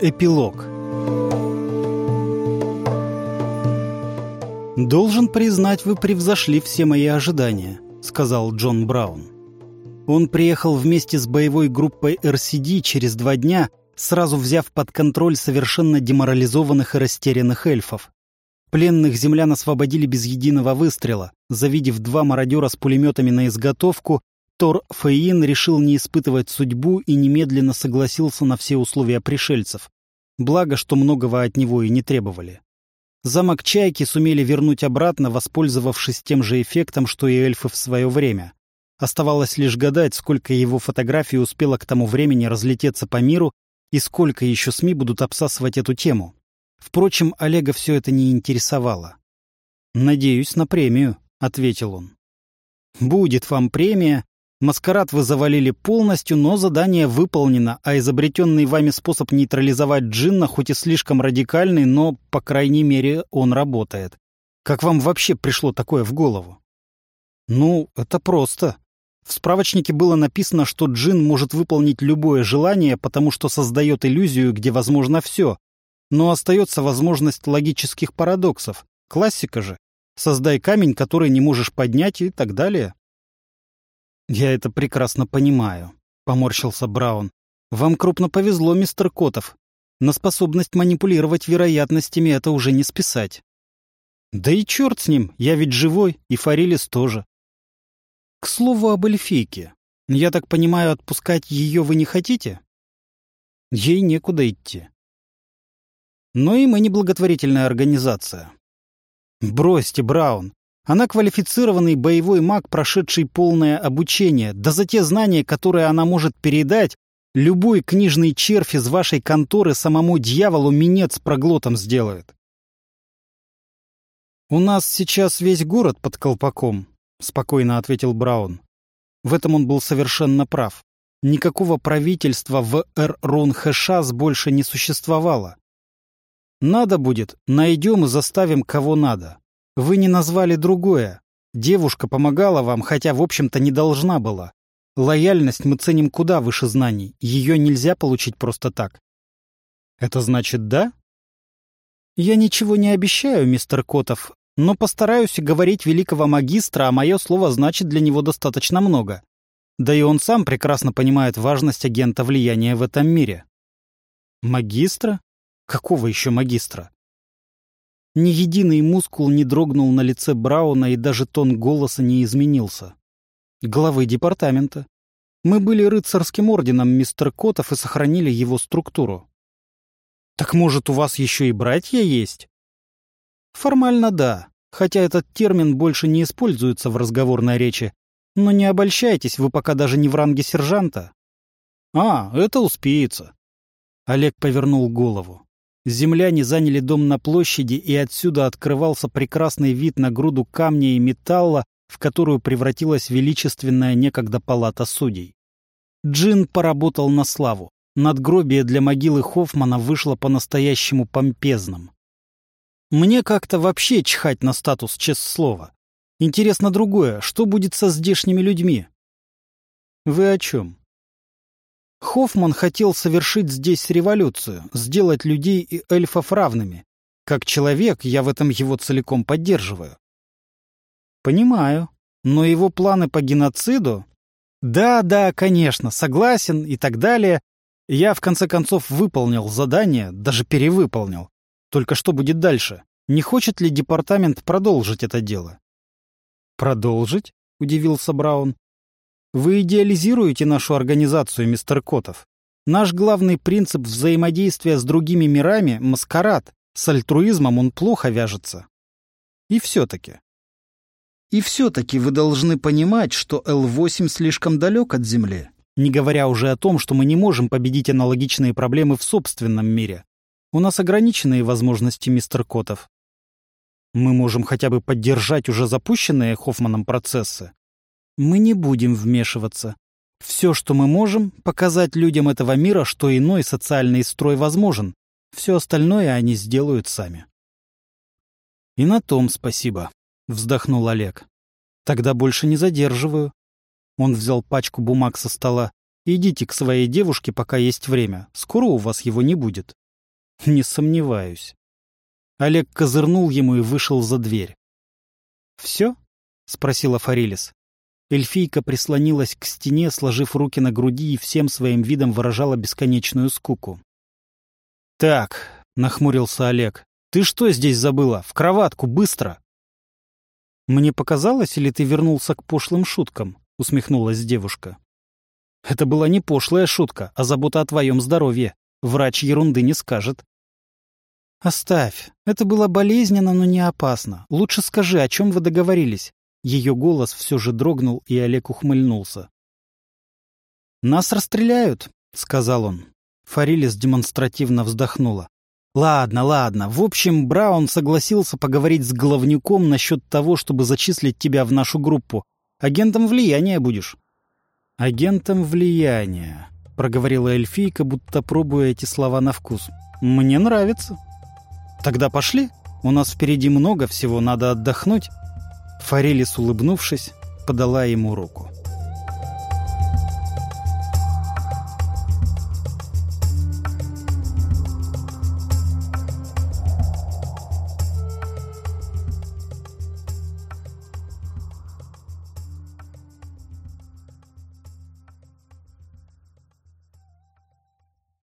Эпилог «Должен признать, вы превзошли все мои ожидания», — сказал Джон Браун. Он приехал вместе с боевой группой РСД через два дня, сразу взяв под контроль совершенно деморализованных и растерянных эльфов. Пленных землян освободили без единого выстрела. Завидев два мародера с пулеметами на изготовку, Тор Фейин решил не испытывать судьбу и немедленно согласился на все условия пришельцев. Благо, что многого от него и не требовали. Замок Чайки сумели вернуть обратно, воспользовавшись тем же эффектом, что и эльфы в свое время. Оставалось лишь гадать, сколько его фотографий успело к тому времени разлететься по миру и сколько еще СМИ будут обсасывать эту тему. Впрочем, Олега все это не интересовало. «Надеюсь на премию», — ответил он. «Будет вам премия. Маскарад вы завалили полностью, но задание выполнено, а изобретенный вами способ нейтрализовать джинна хоть и слишком радикальный, но, по крайней мере, он работает. Как вам вообще пришло такое в голову?» «Ну, это просто», в справочнике было написано, что джин может выполнить любое желание, потому что создает иллюзию, где возможно все, но остается возможность логических парадоксов. Классика же. Создай камень, который не можешь поднять и так далее. «Я это прекрасно понимаю», — поморщился Браун. «Вам крупно повезло, мистер Котов. На способность манипулировать вероятностями это уже не списать». «Да и черт с ним, я ведь живой, и Фарилис тоже». «К слову об эльфийке. Я так понимаю, отпускать ее вы не хотите?» «Ей некуда идти. Но и мы не благотворительная организация. Бросьте, Браун. Она квалифицированный боевой маг, прошедший полное обучение. Да за те знания, которые она может передать, любой книжный червь из вашей конторы самому дьяволу минет с проглотом сделает. «У нас сейчас весь город под колпаком», — спокойно ответил Браун. В этом он был совершенно прав. Никакого правительства в Эр-Рун-Хэшас больше не существовало. Надо будет, найдем и заставим кого надо. Вы не назвали другое. Девушка помогала вам, хотя, в общем-то, не должна была. Лояльность мы ценим куда выше знаний. Ее нельзя получить просто так. Это значит да? Я ничего не обещаю, мистер Котов, но постараюсь говорить великого магистра, а мое слово значит для него достаточно много. Да и он сам прекрасно понимает важность агента влияния в этом мире. Магистра? Какого еще магистра? Ни единый мускул не дрогнул на лице Брауна, и даже тон голоса не изменился. Главы департамента. Мы были рыцарским орденом, мистер Котов, и сохранили его структуру. Так может, у вас еще и братья есть? Формально да, хотя этот термин больше не используется в разговорной речи. Но не обольщайтесь, вы пока даже не в ранге сержанта. А, это успеется. Олег повернул голову. Земляне заняли дом на площади, и отсюда открывался прекрасный вид на груду камня и металла, в которую превратилась величественная некогда палата судей. Джин поработал на славу. Надгробие для могилы Хоффмана вышло по-настоящему помпезным. Мне как-то вообще чхать на статус, честное слово. Интересно другое, что будет со здешними людьми? Вы о чем? Хоффман хотел совершить здесь революцию, сделать людей и эльфов равными. Как человек, я в этом его целиком поддерживаю. Понимаю. Но его планы по геноциду... Да, да, конечно, согласен и так далее. Я, в конце концов, выполнил задание, даже перевыполнил. Только что будет дальше? Не хочет ли департамент продолжить это дело? «Продолжить?» — удивился Браун. Вы идеализируете нашу организацию, мистер Котов. Наш главный принцип взаимодействия с другими мирами — маскарад. С альтруизмом он плохо вяжется. И все-таки. И все-таки вы должны понимать, что Л-8 слишком далек от Земли, не говоря уже о том, что мы не можем победить аналогичные проблемы в собственном мире. У нас ограниченные возможности, мистер Котов. Мы можем хотя бы поддержать уже запущенные Хоффманом процессы, мы не будем вмешиваться. Все, что мы можем, показать людям этого мира, что иной социальный строй возможен. Все остальное они сделают сами. И на том спасибо, вздохнул Олег. Тогда больше не задерживаю. Он взял пачку бумаг со стола. Идите к своей девушке, пока есть время. Скоро у вас его не будет». «Не сомневаюсь». Олег козырнул ему и вышел за дверь. «Все?» — спросила Фарилис. Эльфийка прислонилась к стене, сложив руки на груди и всем своим видом выражала бесконечную скуку. «Так», — нахмурился Олег, — «ты что здесь забыла? В кроватку, быстро!» «Мне показалось, или ты вернулся к пошлым шуткам?» — усмехнулась девушка. «Это была не пошлая шутка, а забота о твоем здоровье. Врач ерунды не скажет». «Оставь. Это было болезненно, но не опасно. Лучше скажи, о чем вы договорились. Ее голос все же дрогнул, и Олег ухмыльнулся. «Нас расстреляют», — сказал он. Фарилис демонстративно вздохнула. «Ладно, ладно. В общем, Браун согласился поговорить с главнюком насчет того, чтобы зачислить тебя в нашу группу. Агентом влияния будешь». «Агентом влияния», — проговорила эльфийка, будто пробуя эти слова на вкус. «Мне нравится». «Тогда пошли. У нас впереди много всего, надо отдохнуть». Форелис, улыбнувшись, подала ему руку.